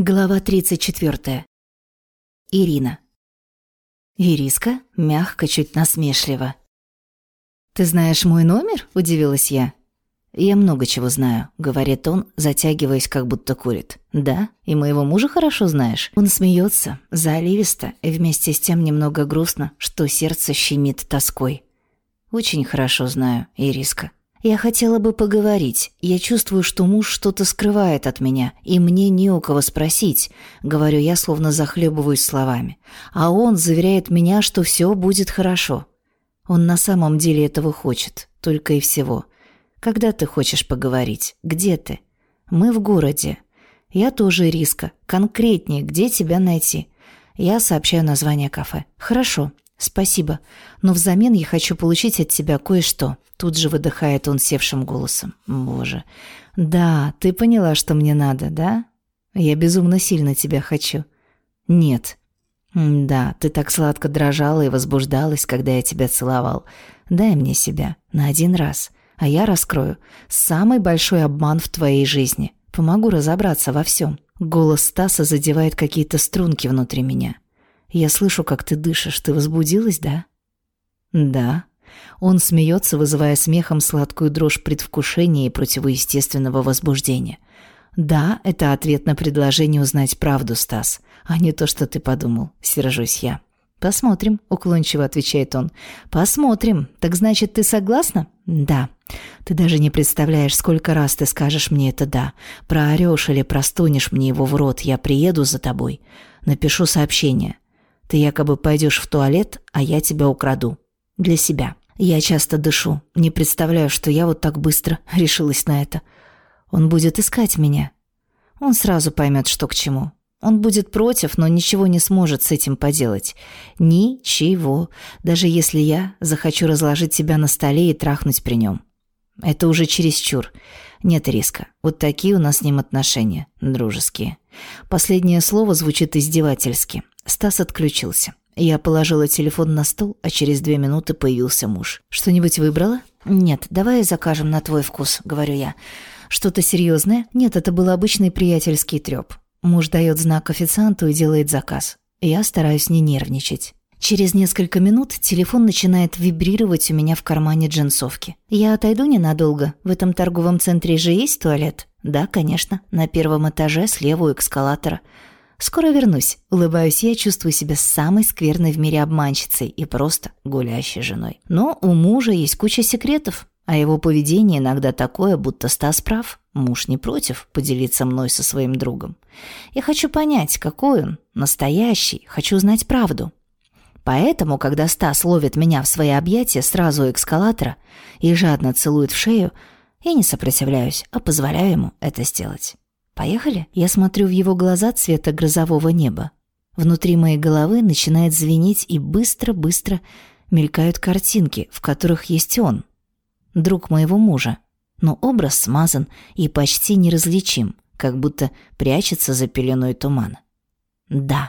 Глава 34. Ирина. Ириска мягко, чуть насмешливо. «Ты знаешь мой номер?» – удивилась я. «Я много чего знаю», – говорит он, затягиваясь, как будто курит. «Да? И моего мужа хорошо знаешь?» Он смеется, заливисто, и вместе с тем немного грустно, что сердце щемит тоской. «Очень хорошо знаю, Ириска». Я хотела бы поговорить. Я чувствую, что муж что-то скрывает от меня, и мне не у кого спросить, говорю я, словно захлебываюсь словами. А он заверяет меня, что все будет хорошо. Он на самом деле этого хочет, только и всего. Когда ты хочешь поговорить? Где ты? Мы в городе. Я тоже риска. Конкретнее, где тебя найти? Я сообщаю название кафе. Хорошо. «Спасибо, но взамен я хочу получить от тебя кое-что». Тут же выдыхает он севшим голосом. «Боже. Да, ты поняла, что мне надо, да? Я безумно сильно тебя хочу». «Нет». «Да, ты так сладко дрожала и возбуждалась, когда я тебя целовал. Дай мне себя. На один раз. А я раскрою самый большой обман в твоей жизни. Помогу разобраться во всем». Голос Стаса задевает какие-то струнки внутри меня. Я слышу, как ты дышишь. Ты возбудилась, да? Да. Он смеется, вызывая смехом сладкую дрожь предвкушения и противоестественного возбуждения. Да, это ответ на предложение узнать правду, Стас, а не то, что ты подумал. Сержусь я. Посмотрим, уклончиво отвечает он. Посмотрим. Так значит, ты согласна? Да. Ты даже не представляешь, сколько раз ты скажешь мне это «да». Проорешь или простунешь мне его в рот, я приеду за тобой. Напишу сообщение. Ты якобы пойдешь в туалет, а я тебя украду. Для себя. Я часто дышу. Не представляю, что я вот так быстро решилась на это. Он будет искать меня. Он сразу поймет, что к чему. Он будет против, но ничего не сможет с этим поделать. Ничего. Даже если я захочу разложить себя на столе и трахнуть при нем. Это уже чересчур. Нет риска. Вот такие у нас с ним отношения. Дружеские. Последнее слово звучит издевательски. Стас отключился. Я положила телефон на стол, а через две минуты появился муж. «Что-нибудь выбрала?» «Нет, давай закажем на твой вкус», — говорю я. «Что-то серьезное?» «Нет, это был обычный приятельский треп. Муж дает знак официанту и делает заказ. Я стараюсь не нервничать. Через несколько минут телефон начинает вибрировать у меня в кармане джинсовки. «Я отойду ненадолго. В этом торговом центре же есть туалет?» «Да, конечно. На первом этаже, слева у эскалатора». Скоро вернусь. Улыбаюсь я, чувствую себя самой скверной в мире обманщицей и просто гулящей женой. Но у мужа есть куча секретов, а его поведение иногда такое, будто Стас прав. Муж не против поделиться мной со своим другом. Я хочу понять, какой он, настоящий, хочу знать правду. Поэтому, когда Стас ловит меня в свои объятия сразу у эскалатора и жадно целует в шею, я не сопротивляюсь, а позволяю ему это сделать. «Поехали?» Я смотрю в его глаза цвета грозового неба. Внутри моей головы начинает звенеть и быстро-быстро мелькают картинки, в которых есть он, друг моего мужа. Но образ смазан и почти неразличим, как будто прячется за пеленой тумана. Да,